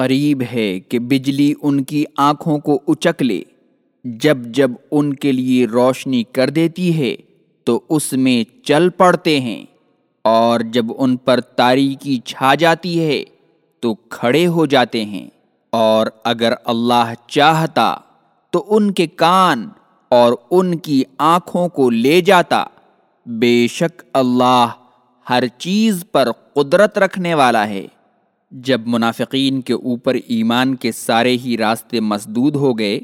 करीब है कि बिजली उनकी आँखों को उचक ले। जब जब उनके लिए रोशनी कर देती है तो उसमें चल पड़ते हैं और जब उन पर तारीकी छा जाती है तो खड़े हो जाते हैं। और अगर अल्लाह चाहता तो उनके कान और उनकी आँखों को ले जाता। بے شک اللہ ہر چیز پر قدرت رکھنے والا ہے۔ جب منافقین کے اوپر ایمان کے سارے ہی راستے مسدود ہو گئے،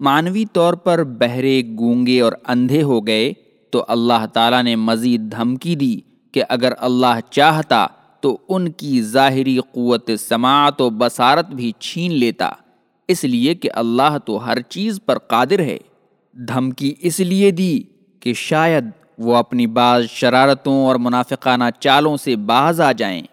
معنوی طور پر بہرے، گونگے اور اندھے ہو گئے، تو اللہ تعالیٰ نے مزید دھمکی دی کہ اگر اللہ چاہتا تو ان کی ظاہری قوت سماعت و بصارت بھی چھین لیتا۔ اس لیے کہ اللہ تو ہر چیز پر قادر ہے۔ دھمکی اس لیے دی کہ شاید وہ اپنی بعض شرارتوں اور منافقانہ چالوں سے باز آ جائیں۔